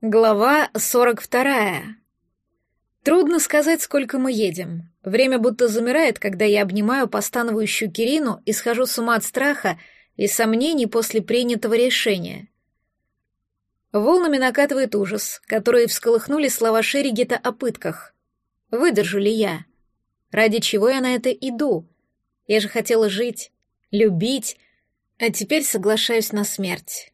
Глава 42. Трудно сказать, сколько мы едем. Время будто замирает, когда я обнимаю постановающую Кирину и схожу с ума от страха и сомнений после принятого решения. Волнами накатывает ужас, которые всколыхнули слова Шеригета о пытках. Выдержу ли я? Ради чего я на это иду? Я же хотела жить, любить, а теперь соглашаюсь на смерть.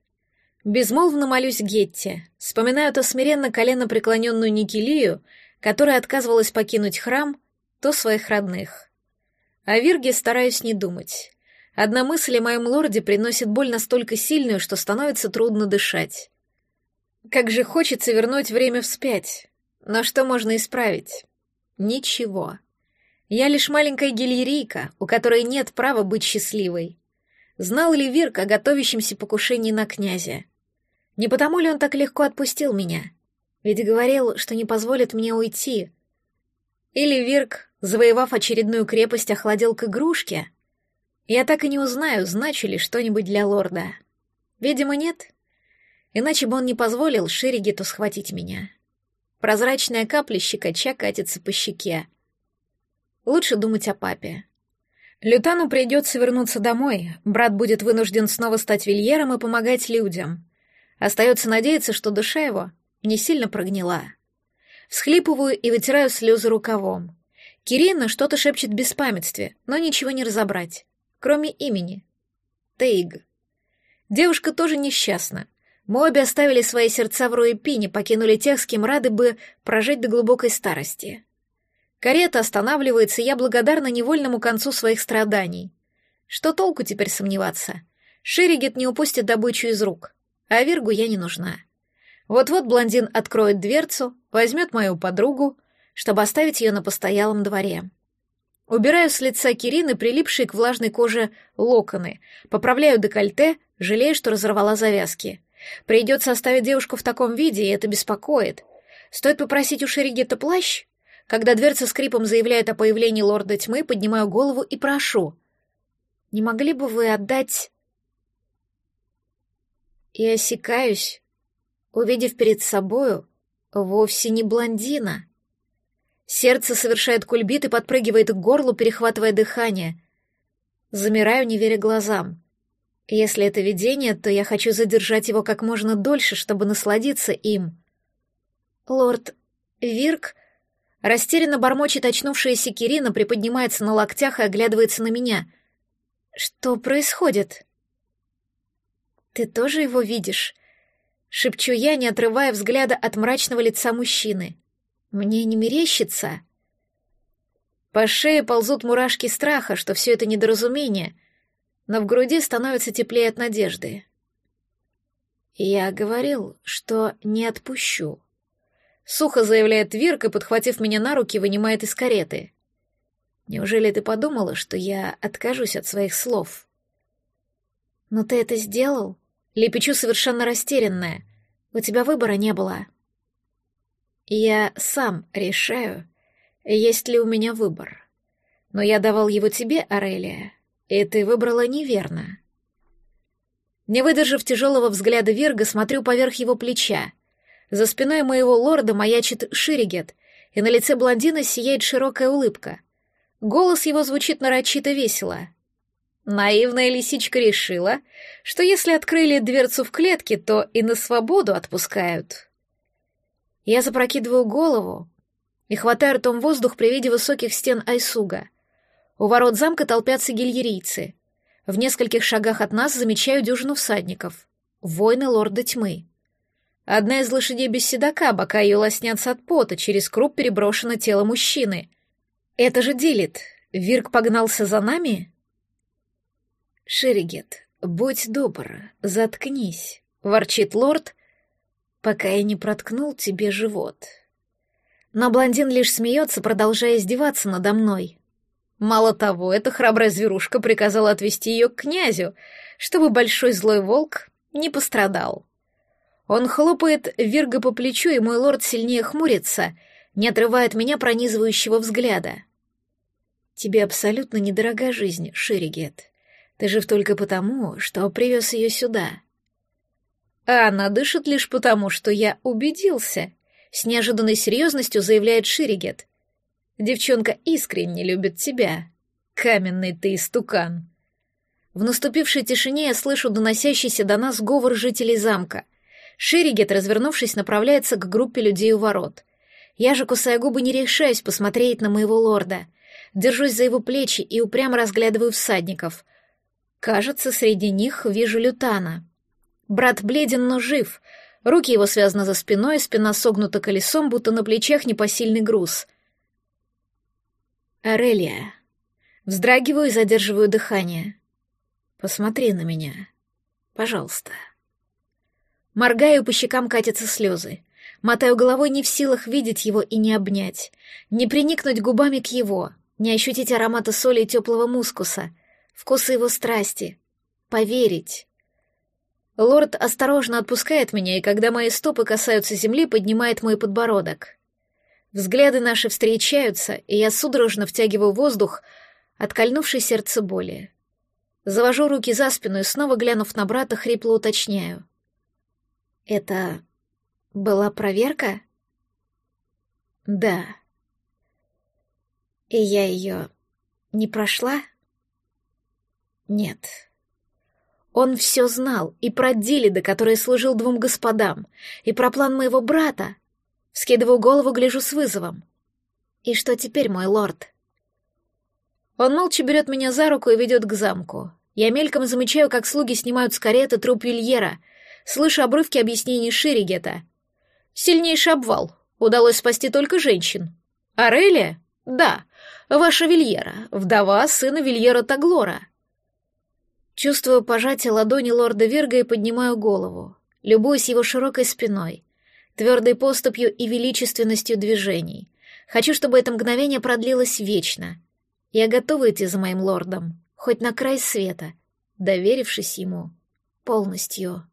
Безмолвно молюсь Гетте, вспоминаю то смиренно колено преклоненную Никелию, которая отказывалась покинуть храм, то своих родных. О Вирге стараюсь не думать. Одна мысль о моем лорде приносит боль настолько сильную, что становится трудно дышать. Как же хочется вернуть время вспять. Но что можно исправить? Ничего. Я лишь маленькая гильерийка, у которой нет права быть счастливой. Знал ли Вирк о готовящемся покушении на князя? Не потому ли он так легко отпустил меня? Ведь говорил, что не позволит мне уйти. Или Вирк, завоевав очередную крепость, охладил к игрушке? Я так и не узнаю, значит ли что-нибудь для лорда. Видимо, нет. Иначе бы он не позволил Шеригиту схватить меня. Прозрачная капля щекоча катится по щеке. Лучше думать о папе. Лютану придется вернуться домой, брат будет вынужден снова стать вильером и помогать людям. Остается надеяться, что душа его не сильно прогнила. Всхлипываю и вытираю слезы рукавом. Кирина что-то шепчет в беспамятстве, но ничего не разобрать, кроме имени. Тейг. Девушка тоже несчастна. Мы обе оставили свои сердца в Руэпине, покинули тех, с кем рады бы прожить до глубокой старости. Карета останавливается, и я благодарна невольному концу своих страданий. Что толку теперь сомневаться? Шеригет не упустит добычу из рук а Виргу я не нужна. Вот-вот блондин откроет дверцу, возьмет мою подругу, чтобы оставить ее на постоялом дворе. Убираю с лица Кирины прилипшие к влажной коже локоны, поправляю декольте, жалея, что разорвала завязки. Придется оставить девушку в таком виде, и это беспокоит. Стоит попросить у Шеригета плащ? Когда дверца скрипом заявляет о появлении лорда тьмы, поднимаю голову и прошу. «Не могли бы вы отдать и осекаюсь, увидев перед собою вовсе не блондина. Сердце совершает кульбит и подпрыгивает к горлу, перехватывая дыхание. Замираю, не веря глазам. Если это видение, то я хочу задержать его как можно дольше, чтобы насладиться им. Лорд Вирк растерянно бормочет очнувшаяся Кирина, приподнимается на локтях и оглядывается на меня. Что происходит? «Ты тоже его видишь?» — шепчу я, не отрывая взгляда от мрачного лица мужчины. «Мне не мерещится?» По шее ползут мурашки страха, что все это недоразумение, но в груди становится теплее от надежды. «Я говорил, что не отпущу», — сухо заявляет Вирк и, подхватив меня на руки, вынимает из кареты. «Неужели ты подумала, что я откажусь от своих слов?» «Но ты это сделал?» Лепечу совершенно растерянная. У тебя выбора не было. Я сам решаю, есть ли у меня выбор. Но я давал его тебе, Арелия, и ты выбрала неверно. Не выдержав тяжелого взгляда Верга, смотрю поверх его плеча. За спиной моего лорда маячит Ширигет, и на лице блондина сияет широкая улыбка. Голос его звучит нарочито весело. Наивная лисичка решила, что если открыли дверцу в клетке, то и на свободу отпускают. Я запрокидываю голову и хватаю ртом воздух при виде высоких стен Айсуга. У ворот замка толпятся гильерийцы. В нескольких шагах от нас замечаю дюжину всадников. Воины лорда тьмы. Одна из лошадей без седока, бока ее лоснятся от пота, через круп переброшено тело мужчины. Это же Дилит. Вирк погнался за нами? «Шеригет, будь добр, заткнись», — ворчит лорд, пока я не проткнул тебе живот. Но блондин лишь смеется, продолжая издеваться надо мной. Мало того, эта храбрая зверушка приказала отвести ее к князю, чтобы большой злой волк не пострадал. Он хлопает Вирга по плечу, и мой лорд сильнее хмурится, не отрывая от меня пронизывающего взгляда. «Тебе абсолютно недорога жизнь, Шеригет. Ты жив только потому, что привез ее сюда. А она дышит лишь потому, что я убедился. С неожиданной серьезностью заявляет Ширигет. Девчонка искренне любит тебя. Каменный ты истукан. В наступившей тишине я слышу доносящийся до нас говор жителей замка. Ширигет, развернувшись, направляется к группе людей у ворот. Я же, кусая губы, не решаюсь посмотреть на моего лорда. Держусь за его плечи и упрямо разглядываю всадников. Кажется, среди них вижу Лютана. Брат бледен, но жив. Руки его связаны за спиной, спина согнута колесом, будто на плечах непосильный груз. Арелия. Вздрагиваю и задерживаю дыхание. Посмотри на меня. Пожалуйста. Моргаю, по щекам катятся слезы. Мотаю головой не в силах видеть его и не обнять, не приникнуть губами к его, не ощутить аромата соли и теплого мускуса, вкуса его страсти, поверить. Лорд осторожно отпускает меня, и когда мои стопы касаются земли, поднимает мой подбородок. Взгляды наши встречаются, и я судорожно втягиваю воздух, откольнувший сердце боли. Завожу руки за спину и снова, глянув на брата, хрипло уточняю. «Это была проверка?» «Да». «И я ее не прошла?» «Нет». Он все знал и про Дилида, который служил двум господам, и про план моего брата. Вскидываю голову, гляжу с вызовом. «И что теперь, мой лорд?» Он молча берет меня за руку и ведет к замку. Я мельком замечаю, как слуги снимают с кареты труп Вильера, слышу обрывки объяснений Ширигета. «Сильнейший обвал. Удалось спасти только женщин. Арелия? Да. Ваша Вильера, вдова сына Вильера Таглора». Чувствую пожатие ладони лорда Верга и поднимаю голову, любуюсь его широкой спиной, твердой поступью и величественностью движений. Хочу, чтобы это мгновение продлилось вечно. Я готова идти за моим лордом, хоть на край света, доверившись ему полностью.